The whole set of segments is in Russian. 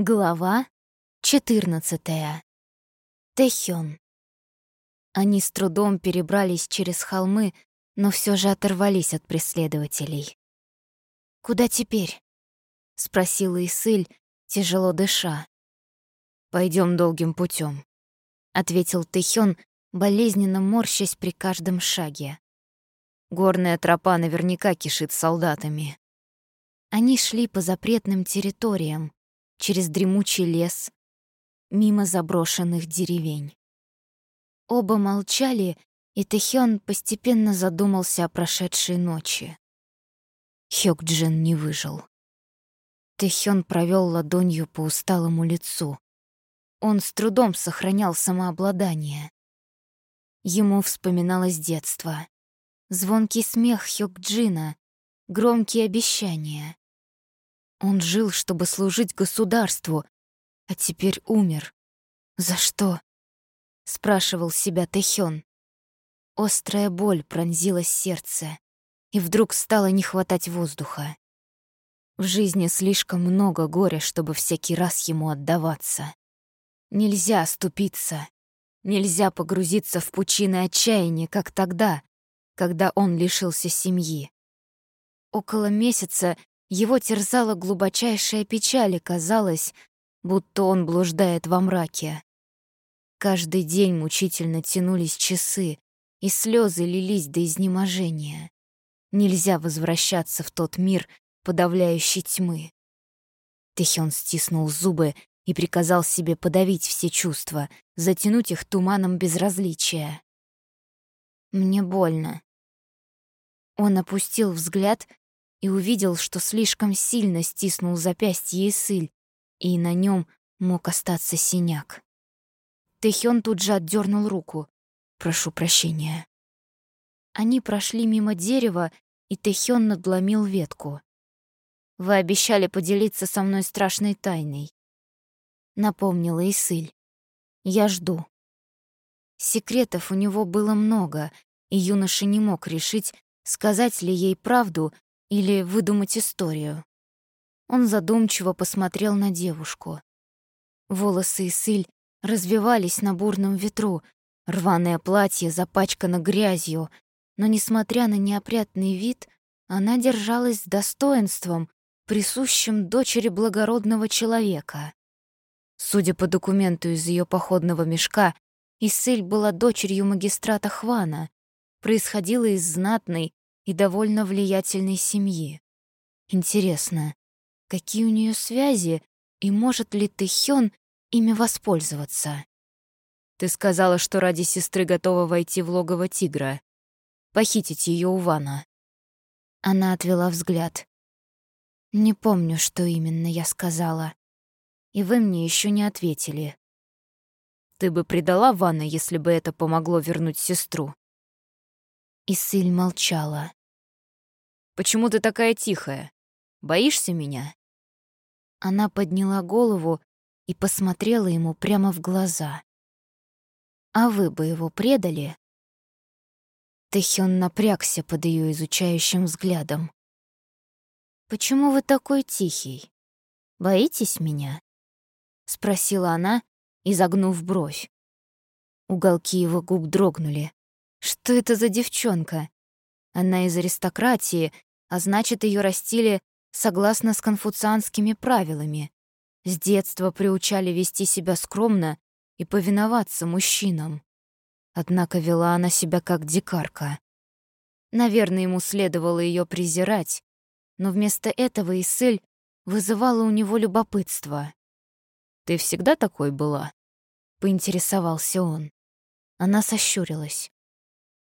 Глава 14. Тэхён. Они с трудом перебрались через холмы, но все же оторвались от преследователей. «Куда теперь?» — спросила Исыль, тяжело дыша. Пойдем долгим путем, ответил Тэхён, болезненно морщась при каждом шаге. «Горная тропа наверняка кишит солдатами». Они шли по запретным территориям, через дремучий лес, мимо заброшенных деревень. Оба молчали, и Тэхён постепенно задумался о прошедшей ночи. Хёкджин не выжил. Тэхён провёл ладонью по усталому лицу. Он с трудом сохранял самообладание. Ему вспоминалось детство. Звонкий смех Хёкджина, громкие обещания. Он жил, чтобы служить государству, а теперь умер. За что? спрашивал себя Тэхён. Острая боль пронзила сердце, и вдруг стало не хватать воздуха. В жизни слишком много горя, чтобы всякий раз ему отдаваться. Нельзя оступиться, нельзя погрузиться в пучины отчаяния, как тогда, когда он лишился семьи. Около месяца его терзала глубочайшая печаль, и казалось, будто он блуждает во мраке. Каждый день мучительно тянулись часы, и слезы лились до изнеможения. Нельзя возвращаться в тот мир подавляющей тьмы. Тэхён стиснул зубы и приказал себе подавить все чувства, затянуть их туманом безразличия. «Мне больно». Он опустил взгляд и увидел, что слишком сильно стиснул запястье Исыль, и на нем мог остаться синяк. Тэхён тут же отдернул руку. «Прошу прощения». Они прошли мимо дерева, и Тэхён надломил ветку. «Вы обещали поделиться со мной страшной тайной», — напомнила Исыль. «Я жду». Секретов у него было много, и юноша не мог решить, сказать ли ей правду или выдумать историю. Он задумчиво посмотрел на девушку. Волосы и сыль развивались на бурном ветру, рваное платье запачкано грязью, но, несмотря на неопрятный вид, она держалась с достоинством, присущим дочери благородного человека. Судя по документу из ее походного мешка, Исыль была дочерью магистрата Хвана, происходила из знатной, и довольно влиятельной семьи. Интересно, какие у нее связи и может ли Тэхён ими воспользоваться? Ты сказала, что ради сестры готова войти в логово тигра, похитить ее у Вана. Она отвела взгляд. Не помню, что именно я сказала. И вы мне еще не ответили. Ты бы предала Вана, если бы это помогло вернуть сестру. Исыль молчала. Почему ты такая тихая? Боишься меня?» Она подняла голову и посмотрела ему прямо в глаза. «А вы бы его предали?» Тэхён напрягся под ее изучающим взглядом. «Почему вы такой тихий? Боитесь меня?» — спросила она, изогнув бровь. Уголки его губ дрогнули. «Что это за девчонка? Она из аристократии, а значит, ее растили согласно с конфуцианскими правилами. С детства приучали вести себя скромно и повиноваться мужчинам. Однако вела она себя как дикарка. Наверное, ему следовало ее презирать, но вместо этого Иссель вызывала у него любопытство. «Ты всегда такой была?» — поинтересовался он. Она сощурилась.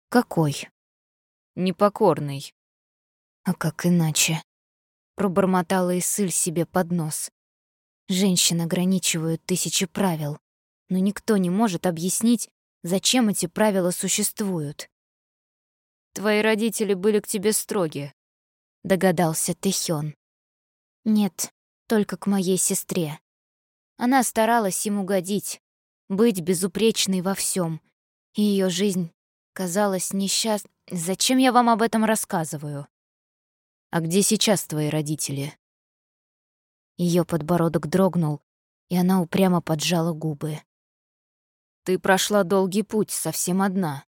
«Какой?» «Непокорный», а как иначе? Пробормотала Исыль себе под нос. Женщин ограничивают тысячи правил, но никто не может объяснить, зачем эти правила существуют. «Твои родители были к тебе строги», — догадался Тэхён. «Нет, только к моей сестре. Она старалась им угодить, быть безупречной во всем, и ее жизнь казалась несчаст... Зачем я вам об этом рассказываю?» «А где сейчас твои родители?» Ее подбородок дрогнул, и она упрямо поджала губы. «Ты прошла долгий путь совсем одна.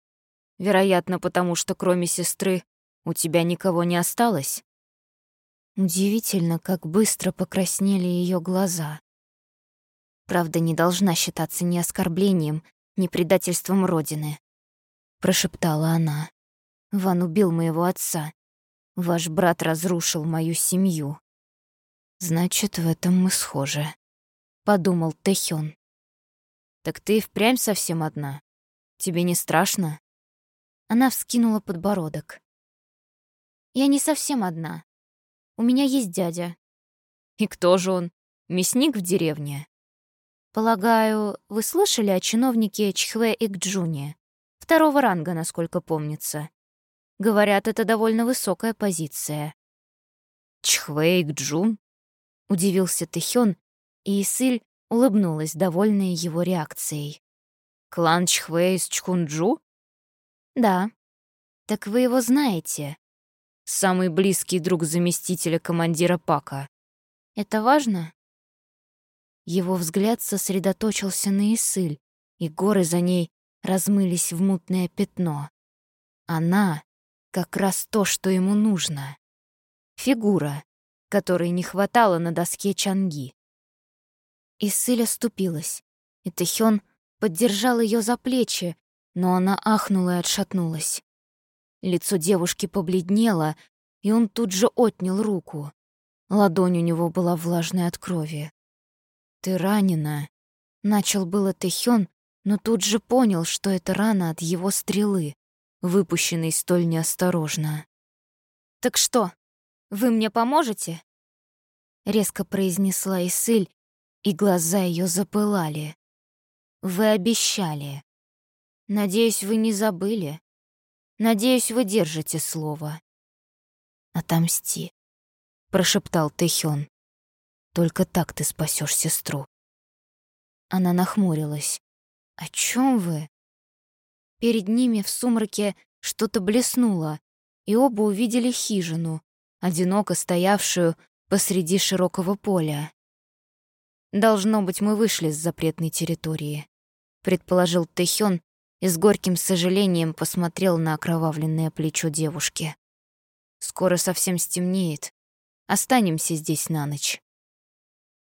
Вероятно, потому что кроме сестры у тебя никого не осталось?» Удивительно, как быстро покраснели ее глаза. Правда, не должна считаться ни оскорблением, ни предательством Родины. Прошептала она. Ван убил моего отца. Ваш брат разрушил мою семью. Значит, в этом мы схожи, подумал Тэхён. Так ты впрямь совсем одна. Тебе не страшно? Она вскинула подбородок. Я не совсем одна. У меня есть дядя. И кто же он? Мясник в деревне? Полагаю, вы слышали о чиновнике Чхве Икджуне? Второго ранга, насколько помнится. Говорят, это довольно высокая позиция. Чхве Икджун? Удивился Тэхён, и Исыль улыбнулась, довольная его реакцией. «Клан Чхве из Чхунджу?» «Да. Так вы его знаете?» «Самый близкий друг заместителя командира Пака». «Это важно?» Его взгляд сосредоточился на Исыль, и горы за ней размылись в мутное пятно. Она — как раз то, что ему нужно. Фигура, которой не хватало на доске Чанги. Исыль оступилась, и Тэхён поддержал ее за плечи, но она ахнула и отшатнулась. Лицо девушки побледнело, и он тут же отнял руку. Ладонь у него была влажной от крови. «Ты ранена», — начал было Тэхён, но тут же понял, что это рана от его стрелы, выпущенной столь неосторожно. «Так что, вы мне поможете?» Резко произнесла Исыль, и глаза ее запылали. «Вы обещали. Надеюсь, вы не забыли. Надеюсь, вы держите слово». «Отомсти», — прошептал Тэхён. Только так ты спасешь сестру. Она нахмурилась. О чем вы? Перед ними в сумраке что-то блеснуло, и оба увидели хижину, одиноко стоявшую посреди широкого поля. «Должно быть, мы вышли с запретной территории», — предположил Тэхён и с горьким сожалением посмотрел на окровавленное плечо девушки. «Скоро совсем стемнеет. Останемся здесь на ночь».